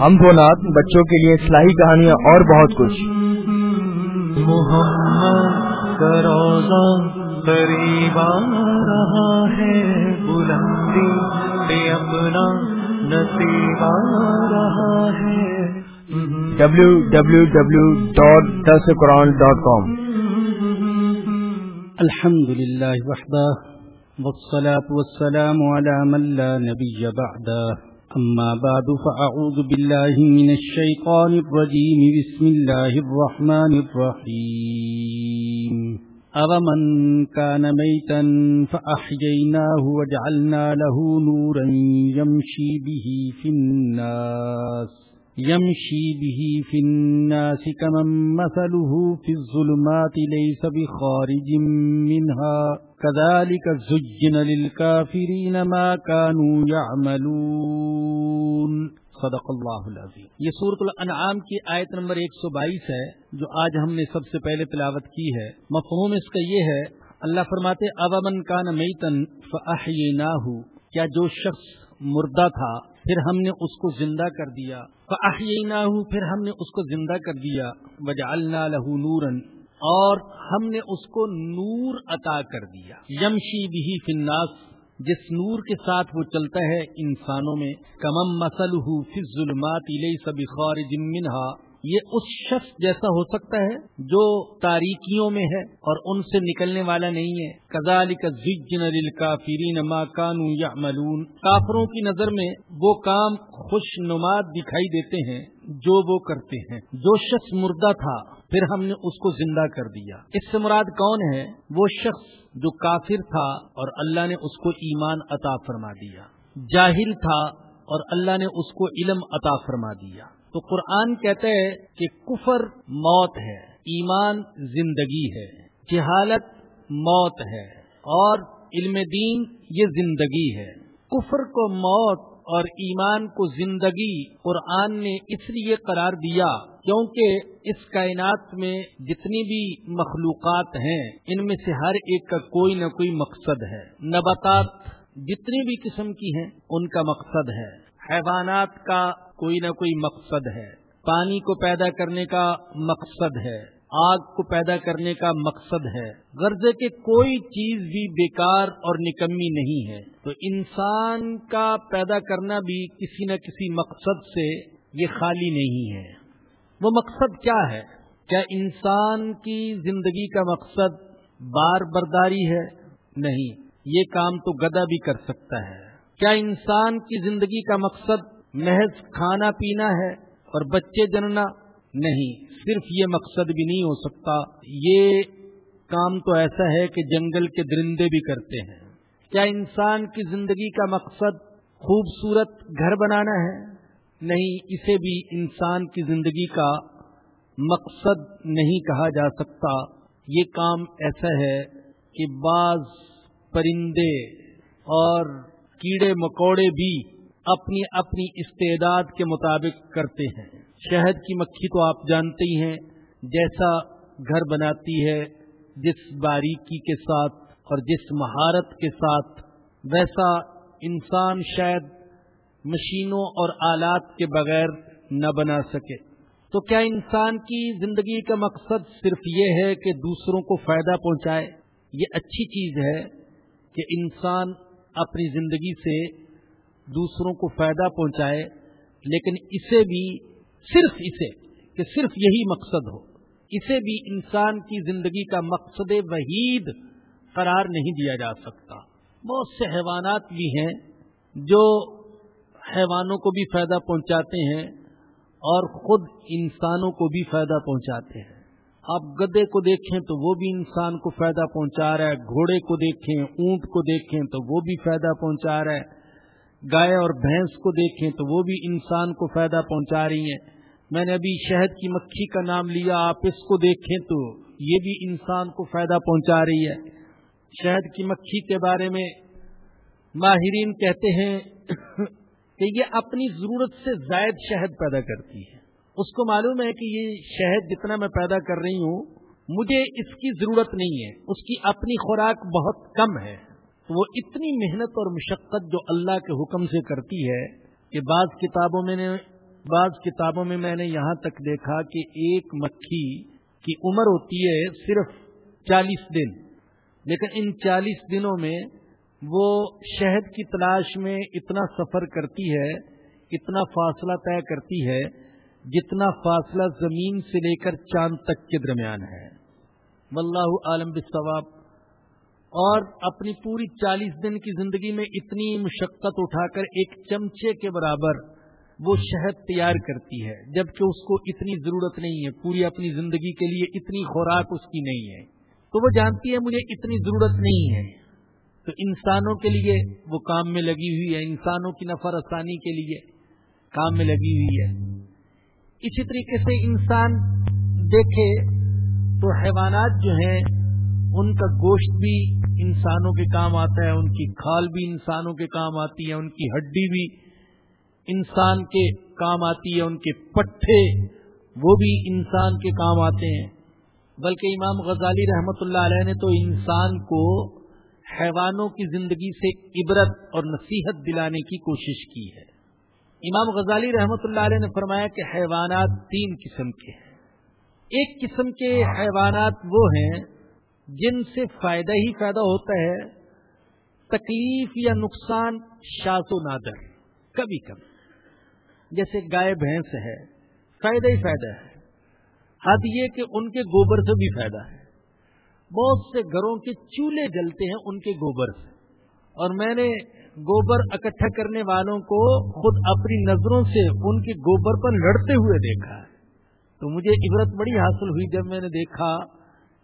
ہم دو نات بچوں کے لیے اصلاحی کہانیاں اور بہت کچھ۔ محمد روزہ قریب رہا ہے بلندی پہ اپنا نصیب رہا ہے۔ ڈبلو ڈبلو ڈبلو ڈاٹ دس قرآن ڈاٹ کام الحمد لله وحده والصلاة والسلام على من لا نبي بعده أما بعد، فأعوذ بالله من الشيطان الرجيم. بسم الله الرحمن الرحيم. أَوَمَنْ كَانَ مَيْتًا فَأَحْيَيْنَاهُ وَجَعَلْنَا لَهُ نُورًا يَمْشِي بِهِ فِي النَّاسِ يمشي به في الناس كمن مثله في الظلمات ليس بخارج منها. كذلك زجن للكافرين ما كانوا يعملون. صدق اللہ العظیم. یہ سورت الانعام کی آیت نمبر 122 ہے، جو آج ہم نے سب سے پہلے تلاوت کی ہے۔ مفہوم اس کا یہ ہے، اللہ فرماتے ابامن کان میتن فاحیناہ کیا جو شخص مردہ تھا، پھر ہم نے اس کو زندہ کر دیا۔ پھر ہم نے اس کو زندہ کر دیا۔ وجعلنا له نورا، اور ہم نے اس کو نور عطا کر دیا۔ یمشی به فی الناس، جس نور کے ساتھ وہ چلتا ہے انسانوں میں۔ کمم مسل فی الظلمات لیس بخارج منها۔ یہ اس شخص جیسا ہو سکتا ہے جو تاریکیوں میں ہے اور ان سے نکلنے والا نہیں ہے۔ کزال کا فرین ما کانو یا ملون کافروں کی نظر میں وہ کام خوش نماد دکھائی دیتے ہیں جو وہ کرتے ہیں۔ جو شخص مردہ تھا، پھر ہم نے اس کو زندہ کر دیا۔ اس سے مراد کون ہے؟ وہ شخص جو کافر تھا اور اللہ نے اس کو ایمان عطا فرما دیا۔ جاہل تھا اور اللہ نے اس کو علم عطا فرما دیا۔ تو قرآن کہتے ہیں کہ کفر موت ہے، ایمان زندگی ہے، جہالت موت ہے، اور علم دین یہ زندگی ہے۔ کفر کو موت اور ایمان کو زندگی قرآن نے اس لیے قرار دیا کیونکہ اس کائنات میں جتنی بھی مخلوقات ہیں، ان میں سے ہر ایک کا کوئی نہ کوئی مقصد ہے۔ نباتات جتنی بھی قسم کی ہیں، ان کا مقصد ہے۔ حیوانات کا کوئی نہ کوئی مقصد ہے۔ پانی کو پیدا کرنے کا مقصد ہے۔ آگ کو پیدا کرنے کا مقصد ہے۔ غرضے کے کوئی چیز بھی بیکار اور نکمی نہیں ہے۔ تو انسان کا پیدا کرنا بھی کسی نہ کسی مقصد سے یہ خالی نہیں ہے۔ وہ مقصد کیا ہے؟ کیا انسان کی زندگی کا مقصد بار برداری ہے؟ نہیں۔ یہ کام تو گدا بھی کر سکتا ہے۔ کیا انسان کی زندگی کا مقصد محض کھانا پینا ہے اور بچے جننا نہیں؟ صرف یہ مقصد بھی نہیں ہو سکتا۔ یہ کام تو ایسا ہے کہ جنگل کے درندے بھی کرتے ہیں۔ کیا انسان کی زندگی کا مقصد خوبصورت گھر بنانا ہے؟ نہیں، اسے بھی انسان کی زندگی کا مقصد نہیں کہا جا سکتا۔ یہ کام ایسا ہے کہ بعض پرندے اور کیڑے مکوڑے بھی اپنی اپنی استعداد کے مطابق کرتے ہیں۔ شہد کی مکھی تو آپ جانتے ہی ہیں، جیسا گھر بناتی ہے، جس باریکی کے ساتھ اور جس مہارت کے ساتھ، ویسا انسان شاید مشینوں اور آلات کے بغیر نہ بنا سکے۔ تو کیا انسان کی زندگی کا مقصد صرف یہ ہے کہ دوسروں کو فائدہ پہنچائے؟ یہ اچھی چیز ہے کہ انسان اپنی زندگی سے دوسروں کو فائدہ پہنچائے، لیکن اسے بھی صرف اسے، کہ صرف یہی مقصد ہو۔ اسے بھی انسان کی زندگی کا مقصد وحید قرار نہیں دیا جا سکتا۔ بہت سے حیوانات بھی ہیں جو حیوانوں کو بھی فائدہ پہنچاتے ہیں اور خود انسانوں کو بھی فائدہ پہنچاتے ہیں۔ آپ گدے کو دیکھیں تو وہ بھی انسان کو فائدہ پہنچا رہا ہے، گھوڑے کو دیکھیں، اونٹ کو دیکھیں تو وہ بھی فائدہ پہنچا رہا ہے، گائے اور بھینس کو دیکھیں تو وہ بھی انسان کو فائدہ پہنچا رہی ہیں۔ میں نے ابھی شہد کی مکھی کا نام لیا، آپ اس کو دیکھیں تو یہ بھی انسان کو فائدہ پہنچا رہی ہے۔ شہد کی مکھی کے بارے میں ماہرین کہتے ہیں کہ یہ اپنی ضرورت سے زائد شہد پیدا کرتی ہے۔ اس کو معلوم ہے کہ یہ شہد جتنا میں پیدا کر رہی ہوں، مجھے اس کی ضرورت نہیں ہے۔ اس کی اپنی خوراک بہت کم ہے۔ تو وہ اتنی محنت اور مشقت جو اللہ کے حکم سے کرتی ہے کہ بعض کتابوں میں نے، بعض کتابوں میں میں نے یہاں تک دیکھا کہ ایک مکھی کی عمر ہوتی ہے صرف چالیس دن۔ لیکن ان چالیس دنوں میں وہ شہد کی تلاش میں اتنا سفر کرتی ہے، اتنا فاصلہ طے کرتی ہے جتنا فاصلہ زمین سے لے کر چاند تک کے درمیان ہے۔ واللہ عالم بالثواب اور اپنی پوری چالیس دن کی زندگی میں اتنی مشقت اٹھا کر ایک چمچے کے برابر وہ شہد تیار کرتی ہے، جبکہ اس کو اتنی ضرورت نہیں ہے، پوری اپنی زندگی کے لیے اتنی خوراک اس کی نہیں ہے۔ تو وہ جانتی ہے مجھے اتنی ضرورت نہیں ہے۔ تو انسانوں کے لیے وہ کام میں لگی ہوئی ہے، انسانوں کی نفر آسانی کے لیے کام میں لگی ہوئی ہے۔ اسی طریقے سے انسان دیکھے تو حیوانات جو ہیں، ان کا گوشت بھی انسانوں کے کام آتا ہے، ان کی کھال بھی انسانوں کے کام آتی ہے، ان کی ہڈی بھی انسان کے کام آتی ہے، ان کے پٹھے وہ بھی انسان کے کام آتے ہیں۔ بلکہ امام غزالی رحمت اللہ علیہ نے تو انسان کو حیوانوں کی زندگی سے عبرت اور نصیحت دلانے کی کوشش کی ہے۔ امام غزالی رحمت اللہ علیہ نے فرمایا کہ حیوانات تین قسم کے ہیں۔ ایک قسم کے حیوانات وہ ہیں جن سے فائدہ ہی فائدہ ہوتا ہے، تکلیف یا نقصان شاط و نادر، کبھی کبھی۔ جیسے گائے، بھینس ہے، فائدہ ہی فائدہ ہے۔ حد یہ کہ ان کے گوبر سے بھی فائدہ ہے۔ بہت سے گھروں کے چولہے جلتے ہیں ان کے گوبر سے۔ اور میں نے گوبر اکٹھا کرنے والوں کو خود اپنی نظروں سے ان کے گوبر پر لڑتے ہوئے دیکھا۔ ہے تو مجھے عبرت بڑی حاصل ہوئی جب میں نے دیکھا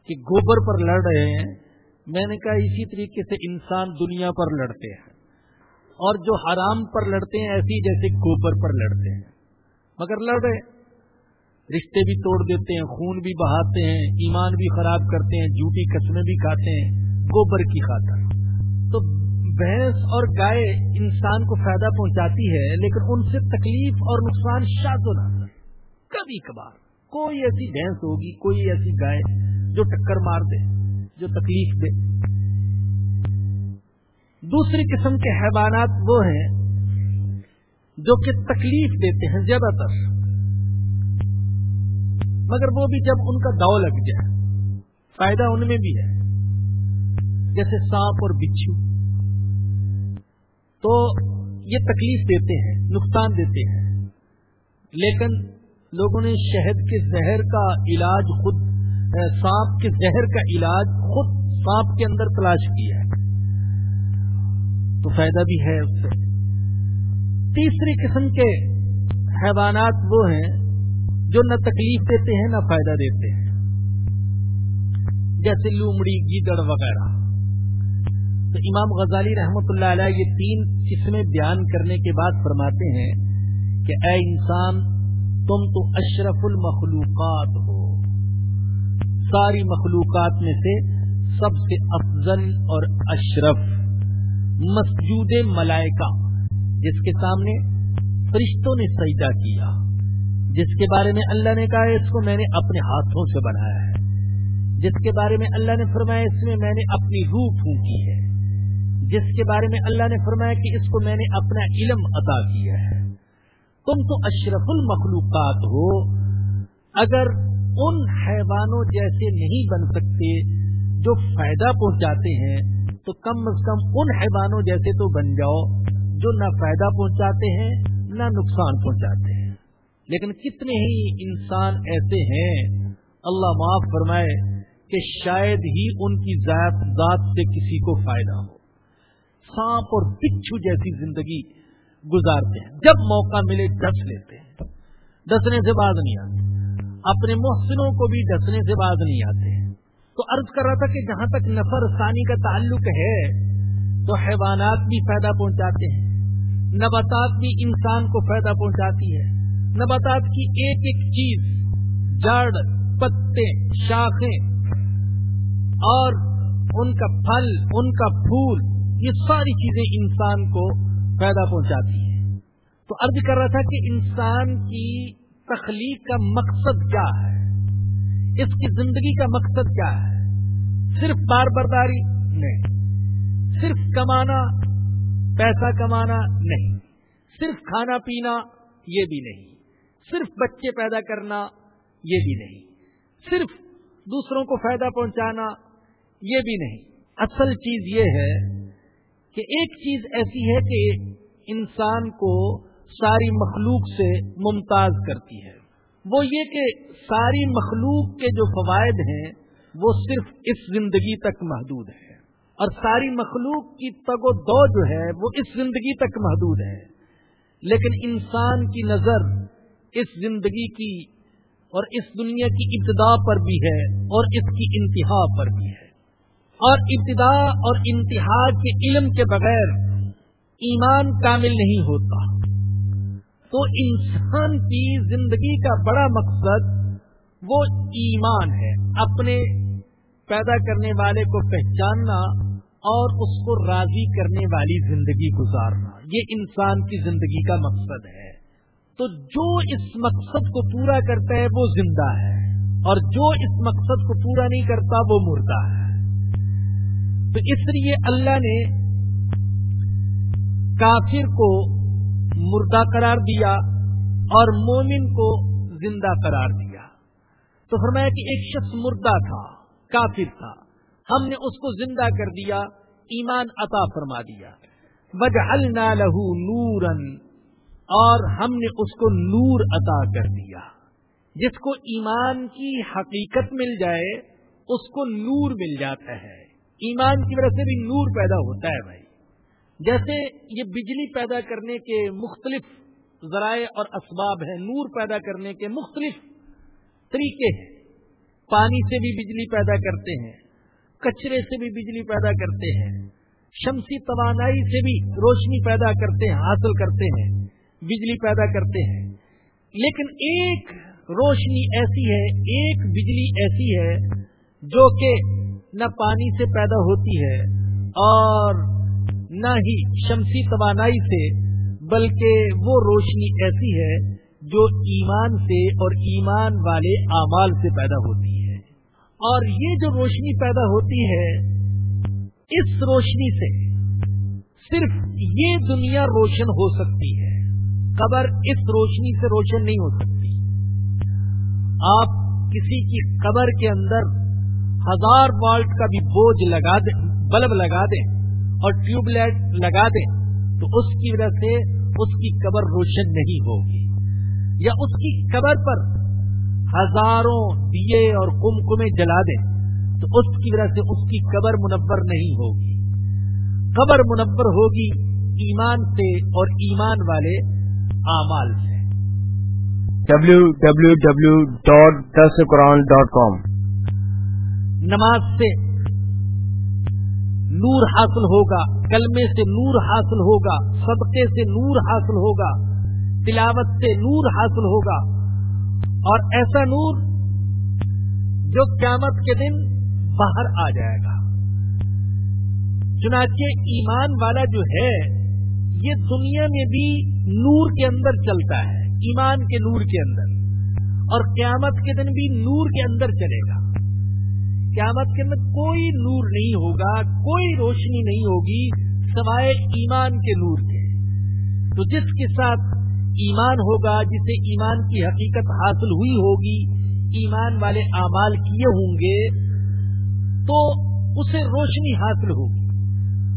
کہ گوبر پر لڑ رہے ہیں۔ میں نے کہا، اسی طریقے سے انسان دنیا پر لڑتے ہیں۔ اور جو حرام پر لڑتے ہیں، ایسی جیسے گوبر پر لڑتے ہیں۔ مگر لڑ رہے۔ رشتے بھی توڑ دیتے ہیں، خون بھی بہاتے ہیں، ایمان بھی خراب کرتے ہیں، جھوٹی قسمیں بھی کھاتے ہیں، گوبر کی خاطر۔ تو بھینس اور گائے انسان کو فائدہ پہنچاتی ہے، لیکن ان سے تکلیف اور نقصان شاد ہونا کبھی کبھار کوئی ایسی بھینس ہوگی، کوئی ایسی گائے جو ٹکر مار دے، جو تکلیف دے۔ دوسری قسم کے حیوانات وہ ہیں جو کہ تکلیف دیتے ہیں زیادہ تر۔ مگر وہ بھی جب ان کا داؤ لگ جائے، فائدہ ان میں بھی ہے۔ جیسے سانپ اور بچھو۔ تو یہ تکلیف دیتے ہیں، نقصان دیتے ہیں۔ لیکن لوگوں نے شہد کے زہر کا علاج خود سانپ کے زہر کا علاج خود سانپ کے اندر تلاش کیا ہے۔ تو فائدہ بھی ہے اس سے۔ تیسری قسم کے حیوانات وہ ہیں جو نہ تکلیف دیتے ہیں، نہ فائدہ دیتے ہیں۔ جیسے لومڑی، گیدڑ وغیرہ۔ تو امام غزالی رحمت اللہ علیہ یہ تین قسمیں بیان کرنے کے بعد فرماتے ہیں کہ اے انسان، تم تو اشرف المخلوقات ہو۔ ساری مخلوقات میں سے سب سے افضل اور اشرف مسجود ملائکہ، جس کے سامنے فرشتوں نے سجدہ کیا، جس کے بارے میں اللہ نے کہا اس کو میں نے اپنے ہاتھوں سے بنایا ہے، جس کے بارے میں اللہ نے فرمایا اس میں میں نے اپنی روح پھونکی ہے۔ جس کے بارے میں اللہ نے فرمایا کہ اس کو میں نے اپنا علم عطا کیا ہے۔ تم تو اشرف المخلوقات ہو۔ اگر ان حیوانوں جیسے نہیں بن سکتے جو فائدہ پہنچاتے ہیں، تو کم از کم ان حیوانوں جیسے تو بن جاؤ جو نہ فائدہ پہنچاتے ہیں، نہ نقصان پہنچاتے ہیں۔ لیکن کتنے ہی انسان ایسے ہیں، اللہ معاف فرمائے کہ شاید ہی ان کی ذات ذات سے کسی کو فائدہ ہو۔ سانپ اور بچھو جیسی زندگی گزارتے ہیں۔ جب موقع ملے ڈس لیتے ہیں۔ ڈسنے سے باز نہیں آتے۔ اپنے محسنوں کو بھی ڈسنے سے باز نہیں آتے۔ تو عرض کر رہا تھا کہ جہاں تک نفر ثانی کا تعلق ہے، تو حیوانات بھی فائدہ پہنچاتے ہیں۔ نباتات بھی انسان کو فائدہ پہنچاتی ہے۔ نباتات کی ایک ایک چیز جڑ پتے، شاخیں، اور ان کا پھل، ان کا پھول یہ ساری چیزیں انسان کو فائدہ پہنچاتی ہیں۔ تو عرض کر رہا تھا کہ انسان کی تخلیق کا مقصد کیا ہے؟ اس کی زندگی کا مقصد کیا ہے؟ صرف بار برداری نہیں۔ صرف کمانا، پیسہ کمانا نہیں۔ صرف کھانا پینا یہ بھی نہیں۔ صرف بچے پیدا کرنا یہ بھی نہیں۔ صرف دوسروں کو فائدہ پہنچانا یہ بھی نہیں۔ اصل چیز یہ ہے کہ ایک چیز ایسی ہے کہ انسان کو ساری مخلوق سے ممتاز کرتی ہے۔ وہ یہ کہ ساری مخلوق کے جو فوائد ہیں، وہ صرف اس زندگی تک محدود ہے اور ساری مخلوق کی تگ و دو جو ہے، وہ اس زندگی تک محدود ہے لیکن انسان کی نظر اس زندگی کی اور اس دنیا کی ابتدا پر بھی ہے اور اس کی انتہا پر بھی ہے۔ اور ابتدا اور انتہا کے علم کے بغیر ایمان کامل نہیں ہوتا۔ تو انسان کی زندگی کا بڑا مقصد وہ ایمان ہے، اپنے پیدا کرنے والے کو پہچاننا اور اس کو راضی کرنے والی زندگی گزارنا۔ یہ انسان کی زندگی کا مقصد ہے۔ تو جو اس مقصد کو پورا کرتا ہے وہ زندہ ہے اور جو اس مقصد کو پورا نہیں کرتا وہ مردہ ہے۔ تو اس لیے اللہ نے کافر کو مردہ قرار دیا اور مومن کو زندہ قرار دیا۔ تو فرمایا کہ ایک شخص مردہ تھا، کافر تھا۔ ہم نے اس کو زندہ کر دیا، ایمان عطا فرما دیا۔ وجعلنا له نورا، اور ہم نے اس کو نور عطا کر دیا۔ جس کو ایمان کی حقیقت مل جائے، اس کو نور مل جاتا ہے۔ ایمان کی وجہ سے بھی نور پیدا ہوتا ہے بھائی۔ جیسے یہ بجلی پیدا کرنے کے مختلف ذرائع اور اسباب ہیں، نور پیدا کرنے کے مختلف طریقے ہیں۔ پانی سے بھی بجلی پیدا کرتے ہیں، کچرے سے بھی بجلی پیدا کرتے ہیں، شمسی توانائی سے بھی روشنی پیدا کرتے ہیں، حاصل کرتے ہیں، بجلی پیدا کرتے ہیں۔ لیکن ایک روشنی ایسی ہے، ایک بجلی ایسی ہے جو کہ نہ پانی سے پیدا ہوتی ہے اور نہ ہی شمسی توانائی سے، بلکہ وہ روشنی ایسی ہے جو ایمان سے اور ایمان والے اعمال سے پیدا ہوتی ہے۔ اور یہ جو روشنی پیدا ہوتی ہے، اس روشنی سے صرف یہ دنیا روشن ہو سکتی ہے۔ قبر اس روشنی سے روشن نہیں ہو سکتی۔ آپ کسی کی قبر کے اندر ہزار والٹ کا بھی بوجھ لگا دیں، بلب لگا دیں اور ٹیوب لائٹ لگا دیں، تو اس کی وجہ سے اس کی قبر روشن نہیں ہوگی۔ یا اس کی قبر پر ہزاروں دیے اور کم کمے جلا دیں، تو اس کی وجہ سے اس کی قبر منور نہیں ہوگی۔ قبر منور ہوگی ایمان سے اور ایمان والے اعمال سے۔ ڈبلو ڈبلو ڈبلو ڈاٹ دس قرآن ڈاٹ کام نماز سے نور حاصل ہوگا، کلمے سے نور حاصل ہوگا، صدقے سے نور حاصل ہوگا، تلاوت سے نور حاصل ہوگا۔ اور ایسا نور جو قیامت کے دن باہر آ جائے گا۔ چنانچہ ایمان والا جو ہے، یہ دنیا میں بھی نور کے اندر چلتا ہے، ایمان کے نور کے اندر۔ اور قیامت کے دن بھی نور کے اندر چلے گا۔ قیامت کے اندر کوئی نور نہیں ہوگا، کوئی روشنی نہیں ہوگی سوائے ایمان کے نور کے۔ تو جس کے ساتھ ایمان ہوگا، جسے ایمان کی حقیقت حاصل ہوئی ہوگی، ایمان والے اعمال کیے ہوں گے، تو اسے روشنی حاصل ہوگی۔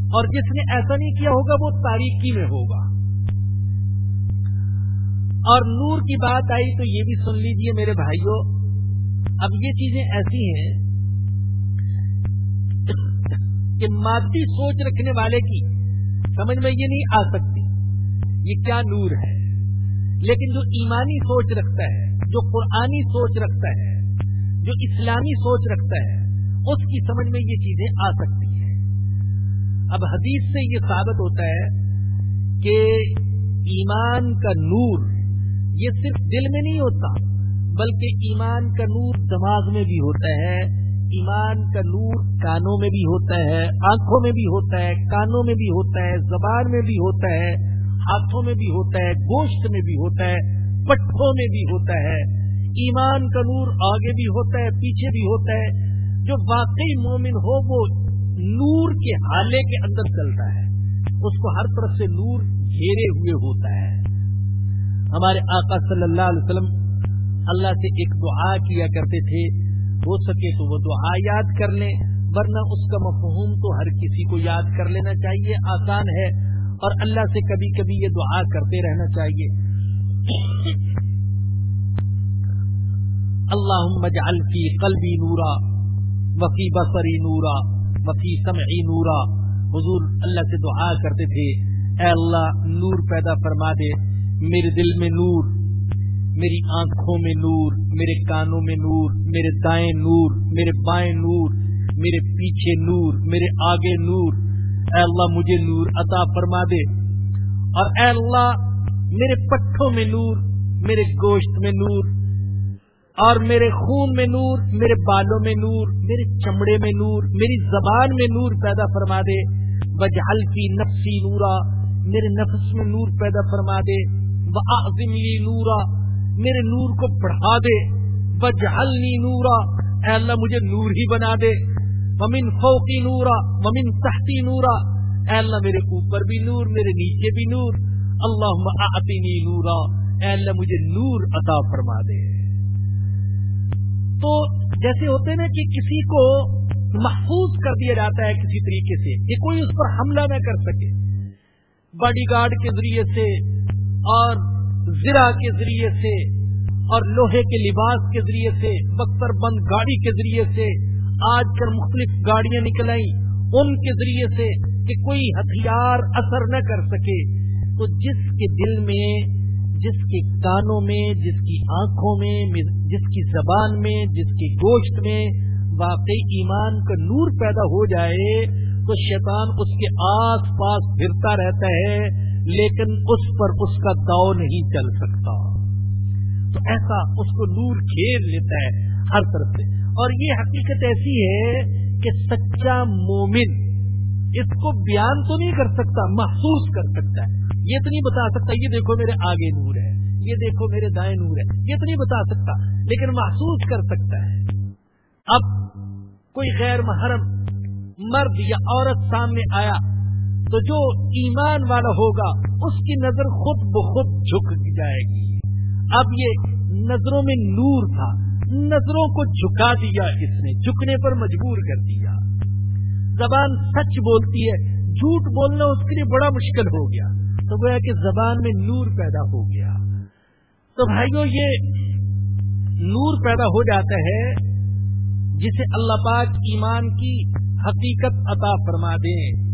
اور جس نے ایسا نہیں کیا ہوگا، وہ تاریخی میں ہوگا۔ اور نور کی بات آئی تو یہ بھی سن لیجیے میرے بھائیوں، اب یہ چیزیں ایسی ہیں کہ مادی سوچ رکھنے والے کی سمجھ میں یہ نہیں آ سکتی یہ کیا نور ہے۔ لیکن جو ایمانی سوچ رکھتا ہے، جو قرآنی سوچ رکھتا ہے، جو اسلامی سوچ رکھتا ہے، اس کی سمجھ میں یہ چیزیں آ سکتی ہیں۔ اب حدیث سے یہ ثابت ہوتا ہے کہ ایمان کا نور یہ صرف دل میں نہیں ہوتا، بلکہ ایمان کا نور دماغ میں بھی ہوتا ہے۔ ایمان کا نور کانوں میں بھی ہوتا ہے، آنکھوں میں بھی ہوتا ہے، کانوں میں بھی ہوتا ہے، زبان میں بھی ہوتا ہے، ہاتھوں میں بھی ہوتا ہے، گوشت میں بھی ہوتا ہے، پٹھوں میں بھی ہوتا ہے۔ ایمان کا نور آگے بھی ہوتا ہے، پیچھے بھی ہوتا ہے۔ جو واقعی مومن ہو، وہ نور کے حالے کے اندر چلتا ہے۔ اس کو ہر طرف سے نور گھیرے ہوئے ہوتا ہے۔ ہمارے آقا صلی اللہ علیہ وسلم اللہ سے ایک دعا کیا کرتے تھے۔ ہو سکے تو وہ دعا یاد کر لیں، ورنہ اس کا مفہوم تو ہر کسی کو یاد کر لینا چاہیے، آسان ہے۔ اور اللہ سے کبھی کبھی یہ دعا کرتے رہنا چاہیے۔ اللہ مجعل فی قلبی نورا وفی بصری نورا وفی سمعی نورا۔ حضور اللہ سے دعا کرتے تھے، اے اللہ نور پیدا فرما دے، میرے دل میں نور۔ میری آنکھوں میں نور، میرے کانوں میں نور، میرے دائیں نور، میرے بائیں نور، میرے پیچھے نور، میرے آگے نور۔ اے اللہ، مجھے نور عطا فرما دے۔ اور اے اللہ، میرے پٹھوں میں نور، میرے گوشت میں نور، اور میرے خون میں نور، میرے بالوں میں نور، میرے چمڑے میں نور، میری زبان میں نور پیدا فرما دے۔ بجہل کی نفسی نورا، میرے نفس میں نور پیدا فرما دے۔ لی نورا میرے نور کو بڑھا دے۔ بجہلنی نورا۔ اے اللہ، مجھے نور ہی بنا دے۔ ومن فوقی نورا۔ ومن تحتی نورا۔ اے اللہ، میرے اوپر بھی نور، میرے نیچے بھی نور۔ اللہ اعطنی نورا۔ اے اللہ، مجھے نور عطا فرما دے۔ تو جیسے ہوتے نا کہ کسی کو محفوظ کر دیا جاتا ہے کسی طریقے سے کہ کوئی اس پر حملہ نہ کر سکے۔ باڈی گارڈ کے ذریعے سے اور زرا کے ذریعے سے اور لوہے کے لباس کے ذریعے سے بختر بند گاڑی کے ذریعے سے آج کل مختلف گاڑیاں نکل آئی ان کے ذریعے سے کہ کوئی ہتھیار اثر نہ کر سکے۔ تو جس کے دل میں، جس کے کانوں میں، جس کی آنکھوں میں، جس کی زبان میں، جس کے گوشت میں واقعی ایمان کا نور پیدا ہو جائے تو شیطان اس کے آس پاس پھرتا رہتا ہے۔ لیکن اس پر اس کا داؤ نہیں چل سکتا۔ تو ایسا اس کو نور گھیر لیتا ہے ہر طرف سے۔ اور یہ حقیقت ایسی ہے کہ سچا مومن اس کو بیان تو نہیں کر سکتا، محسوس کر سکتا ہے۔ یہ تو نہیں بتا سکتا، یہ دیکھو میرے آگے نور ہے، یہ دیکھو میرے دائیں نور ہے۔ یہ تو نہیں بتا سکتا، لیکن محسوس کر سکتا ہے۔ اب کوئی غیر محرم مرد یا عورت سامنے آیا تو جو ایمان والا ہوگا، اس کی نظر خود بخود جھک جائے گی۔ اب یہ نظروں میں نور تھا، نظروں کو جھکا دیا اس نے، جھکنے پر مجبور کر دیا۔ زبان سچ بولتی ہے، جھوٹ بولنا اس کے لیے بڑا مشکل ہو گیا۔ تو گویا کہ زبان میں نور پیدا ہو گیا۔ تو بھائیو، یہ نور پیدا ہو جاتا ہے، جسے اللہ پاک ایمان کی حقیقت عطا فرما دیں۔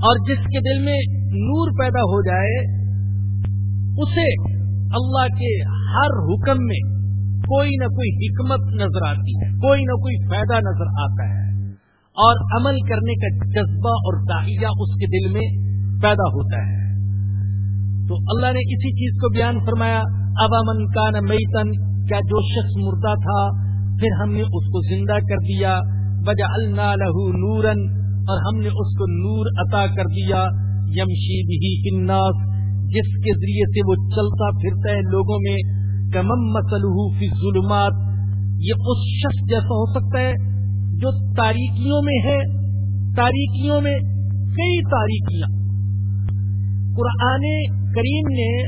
اور جس کے دل میں نور پیدا ہو جائے، اسے اللہ کے ہر حکم میں کوئی نہ کوئی حکمت نظر آتی ہے، کوئی نہ کوئی فائدہ نظر آتا ہے۔ اور عمل کرنے کا جذبہ اور داحیہ اس کے دل میں پیدا ہوتا ہے۔ تو اللہ نے اسی چیز کو بیان فرمایا اب امن کا میتن کیا جو شخص مردہ تھا، پھر ہم نے اس کو زندہ کر دیا۔ بجا اللہ لہو نورن اور ہم نے اس کو نور عطا کر دیا، یمشی بھی کناس جس کے ذریعے سے وہ چلتا پھرتا ہے لوگوں میں، کمم مسلح فی ظلمات یہ اس شخص جیسا ہو سکتا ہے جو تاریکیوں میں ہے، تاریکیوں میں کئی تاریکیاں۔ قرآن کریم نے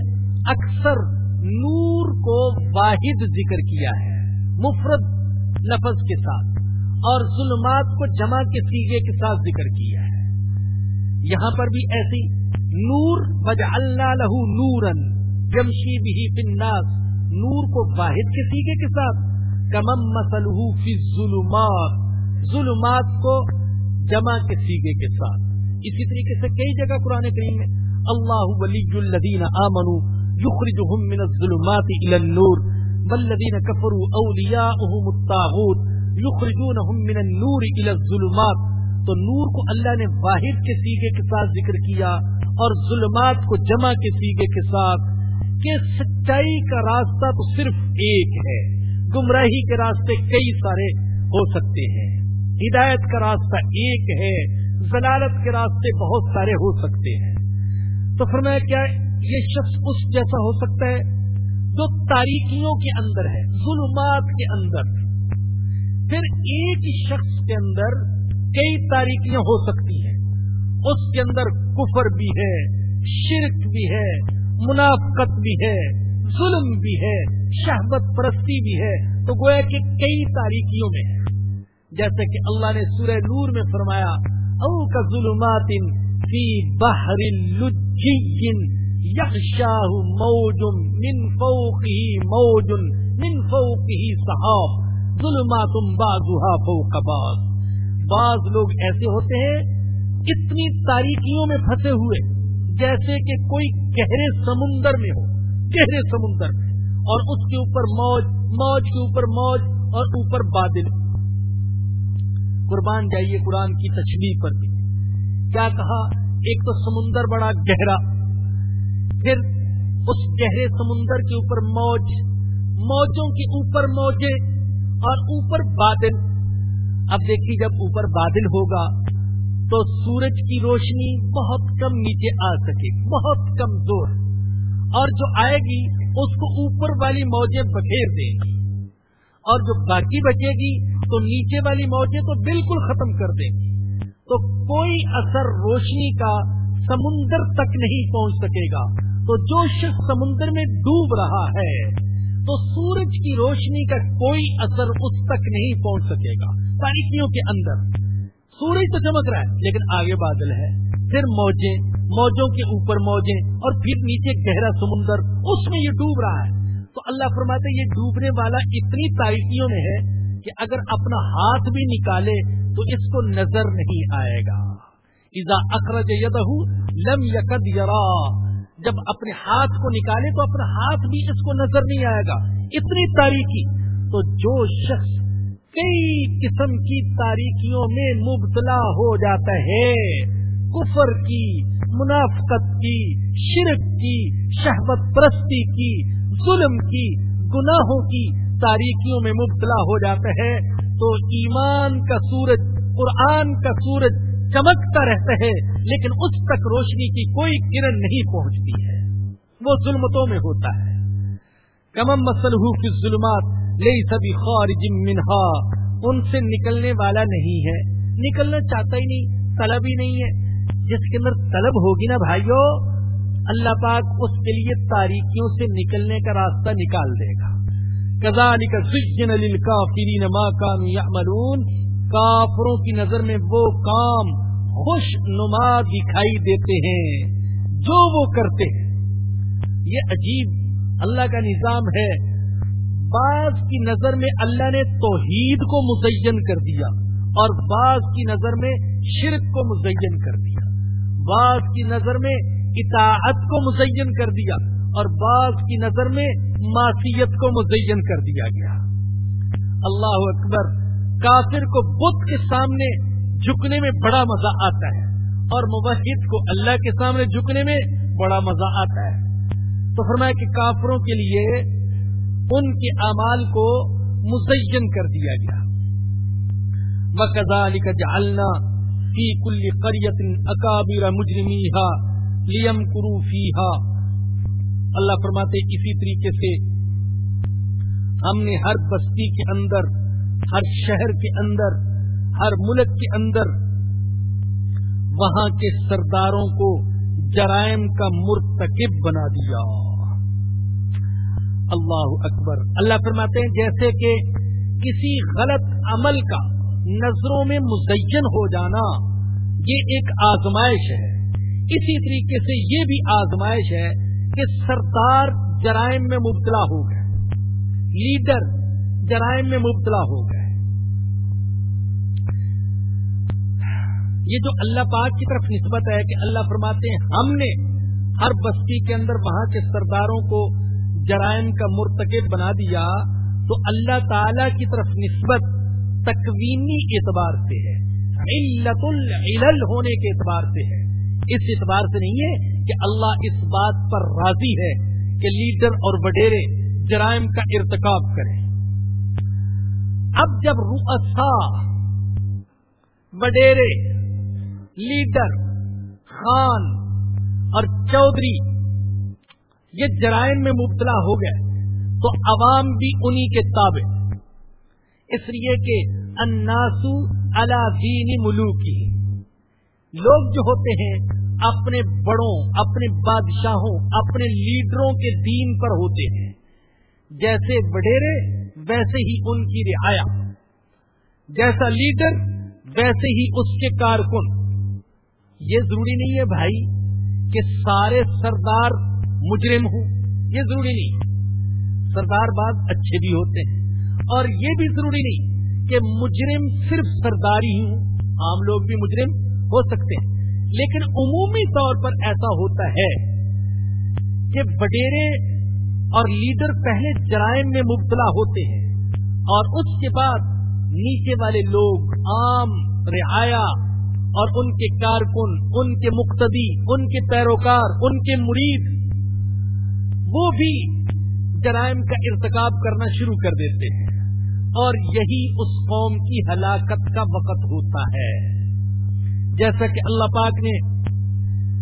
اکثر نور کو واحد ذکر کیا ہے، مفرد لفظ کے ساتھ۔ اور ظلمات کو جمع کے سیگے کے ساتھ ذکر کیا ہے۔ یہاں پر بھی ایسی نور بج اللہ لہو نورن جمشی بھی فناس نور کو واحد کے سیگے کے ساتھ کمم مسلح فی ظلمات ظلمات کو جمع کے سیگے کے ساتھ۔ اسی طریقے سے کئی جگہ قرآن کریم میں اللہ ولی الذین آمنوا یخرجهم من الظلمات الى النور، والذین کفروا اولیاؤهم الطاغوت یخرجونهم من النور الى الظلمات. تو نور کو اللہ نے واحد کے سیگے کے ساتھ ذکر کیا اور ظلمات کو جمع کے سیگے کے ساتھ. کہ سچائی کا راستہ تو صرف ایک ہے. گمراہی کے راستے کئی سارے ہو سکتے ہیں. ہدایت کا راستہ ایک ہے. ضلالت کے راستے بہت سارے ہو سکتے ہیں. تو فرمایا کیا یہ شخص اس جیسا ہو سکتا ہے جو تاریکیوں کے اندر ہے، ظلمات کے اندر. پھر ایک شخص کے اندر کئی تاریکیاں ہو سکتی ہیں۔ اس کے اندر کفر بھی ہے، شرک بھی ہے، منافقت بھی ہے، ظلم بھی ہے شہبت پرستی بھی ہے۔ تو گویا کہ کئی تاریکیوں میں ہے۔ جیسے کہ اللہ نے سورہ نور میں فرمایا، او کا ظلمات فی بحر یخشاہ موج من فوقه موج من فوقه صحاب ظلمات بازوہا فوق بعض۔ بعض لوگ ایسے ہوتے ہیں، اتنی تاریکیوں میں پھنسے ہوئے، جیسے کہ کوئی گہرے سمندر میں ہو، گہرے سمندر میں۔ اور اس کے اوپر موج موج کے اوپر موج اور اوپر بادل۔ قربان جائیے قرآن کی تشریح پر بھی۔ کیا کہا؟ ایک تو سمندر بڑا گہرا، پھر اس گہرے سمندر کے اوپر موج۔ موجوں کے اوپر موجے اور اوپر بادل۔ اب دیکھیے جب اوپر بادل ہوگا تو سورج کی روشنی بہت کم نیچے آ سکے، بہت کم زور۔ اور جو آئے گی، اس کو اوپر والی موجیں بکھیر دیں۔ گی اور جو باقی بچے گی، تو نیچے والی موجیں تو بالکل ختم کر دیں۔ گی تو کوئی اثر روشنی کا سمندر تک نہیں پہنچ سکے گا۔ تو جو شخص سمندر میں ڈوب رہا ہے تو سورج کی روشنی کا کوئی اثر اس تک نہیں پہنچ سکے گا۔ تاریخیوں کے اندر۔ سورج تو چمک رہا ہے، لیکن آگے بادل ہے۔ پھر موجیں، موجوں کے اوپر موجیں، اور پھر نیچے گہرا سمندر۔ اس میں یہ ڈوب رہا ہے۔ تو اللہ فرماتے یہ ڈوبنے والا اتنی تاریخیوں میں ہے کہ اگر اپنا ہاتھ بھی نکالے تو اس کو نظر نہیں آئے گا۔ ایزا اخرج یدہ لم یقد یرا۔ جب اپنے ہاتھ کو نکالے تو اپنا ہاتھ بھی اس کو نظر نہیں آئے گا۔ اتنی تاریخی۔ تو جو شخص کئی قسم کی تاریخیوں میں مبتلا ہو جاتا ہے، کفر کی، منافقت کی، شرک کی شہبت پرستی کی، ظلم کی، گناہوں کی تاریخیوں میں مبتلا ہو جاتا ہے، تو ایمان کا سورج، قرآن کا سورج چمکتا رہتا ہے، لیکن اس تک روشنی کی کوئی کرن نہیں پہنچتی ہے۔ وہ ظلمتوں میں ہوتا ہے۔ کمم مسلح کی ظلمات لئی سبھی خارج منہا۔ ان سے نکلنے والا نہیں ہے۔ نکلنا چاہتا ہی نہیں، طلب ہی نہیں ہے۔ جس کے اندر طلب ہوگی نا بھائیو، اللہ پاک اس کے لیے تاریخیوں سے نکلنے کا راستہ نکال دے گا۔ کزال کا فرین ما کام کافروں کی نظر میں وہ کام خوش نما دکھائی دیتے ہیں، جو وہ کرتے ہیں۔ یہ عجیب اللہ کا نظام ہے۔ بعض کی نظر میں اللہ نے توحید کو مزین کر دیا اور بعض کی نظر میں شرک کو مزین کر دیا۔ بعض کی نظر میں اطاعت کو مزین کر دیا اور بعض کی نظر میں معصیت کو مزین کر دیا گیا۔ اللہ اکبر۔ کافر کو بدھ کے سامنے جھکنے میں بڑا مزہ آتا ہے اور مبحد کو اللہ کے سامنے جھکنے میں بڑا مزہ آتا ہے۔ تو فرمایا کہ کافروں کے لیے ان کے اعمال کو مزین کر دیا گیا۔ وکزال کا جالنا فی کل قریت اکابر مجرمی لیم کروفی اللہ فرماتے اسی طریقے سے ہم نے ہر بستی کے اندر ہر شہر کے اندر، ہر ملک کے اندر وہاں کے سرداروں کو جرائم کا مرتکب بنا دیا۔ اللہ اکبر۔ اللہ فرماتے ہیں جیسے کہ کسی غلط عمل کا نظروں میں مزین ہو جانا، یہ ایک آزمائش ہے۔ اسی طریقے سے یہ بھی آزمائش ہے کہ سردار جرائم میں مبتلا ہو گئے۔ لیڈر جرائم میں مبتلا ہو گئے۔ یہ جو اللہ پاک کی طرف نسبت ہے کہ اللہ فرماتے ہیں، ہم نے ہر بستی کے اندر وہاں کے سرداروں کو جرائم کا مرتکب بنا دیا تو اللہ تعالی کی طرف نسبت تکوینی اعتبار سے ہے، علت العلل ہونے کے اعتبار سے ہے۔ اس اعتبار سے نہیں ہے کہ اللہ اس بات پر راضی ہے کہ لیڈر اور وڈیرے جرائم کا ارتکاب کریں۔ اب جب رؤسا وڈیرے لیڈر، خان اور چودھری، یہ جرائم میں مبتلا ہو گئے، تو عوام بھی انہی کے تابع۔ اس لیے کہ اناسو دین ملوکی۔ لوگ جو ہوتے ہیں، اپنے بڑوں، اپنے بادشاہوں، اپنے لیڈروں کے دین پر ہوتے ہیں۔ جیسے وڈیرے، ویسے ہی ان کی رعایا۔ جیسا لیڈر، ویسے ہی اس کے کارکن۔ یہ ضروری نہیں ہے بھائی کہ سارے سردار مجرم ہوں، یہ ضروری نہیں۔ سردار بعض اچھے بھی ہوتے ہیں، اور یہ بھی ضروری نہیں کہ مجرم صرف سرداری ہوں، عام لوگ بھی مجرم ہو سکتے ہیں۔ لیکن عمومی طور پر ایسا ہوتا ہے کہ وڈیرے اور لیڈر پہلے جرائم میں مبتلا ہوتے ہیں، اور اس کے بعد نیچے والے لوگ عام رعایا اور ان کے کارکن، ان کے مقتدی، ان کے پیروکار، ان کے مرید، وہ بھی جرائم کا ارتکاب کرنا شروع کر دیتے ہیں۔ اور یہی اس قوم کی ہلاکت کا وقت ہوتا ہے۔ جیسا کہ اللہ پاک نے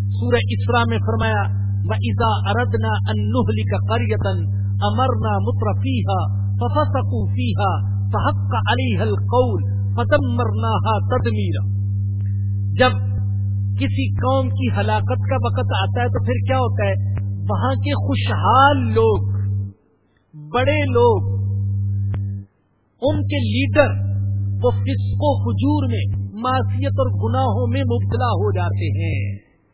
سورہ اسرا میں فرمایا، وَإِذَا أَرَدْنَا أَن نُهْلِكَ قَرْيَةً أَمَرْنَا مُتْرَفِيهَا فَفَسَقُوا فِيهَا فَحَقَّ عَلَيْهَا الْقَوْلُ فَدَمَّرْنَاهَا تَدْمِيرًا۔ جب کسی قوم کی ہلاکت کا وقت آتا ہے تو پھر کیا ہوتا ہے؟ وہاں کے خوشحال لوگ، بڑے لوگ، ان کے لیڈر وہ فسق و حجور میں، معصیت اور گناہوں میں مبتلا ہو جاتے ہیں۔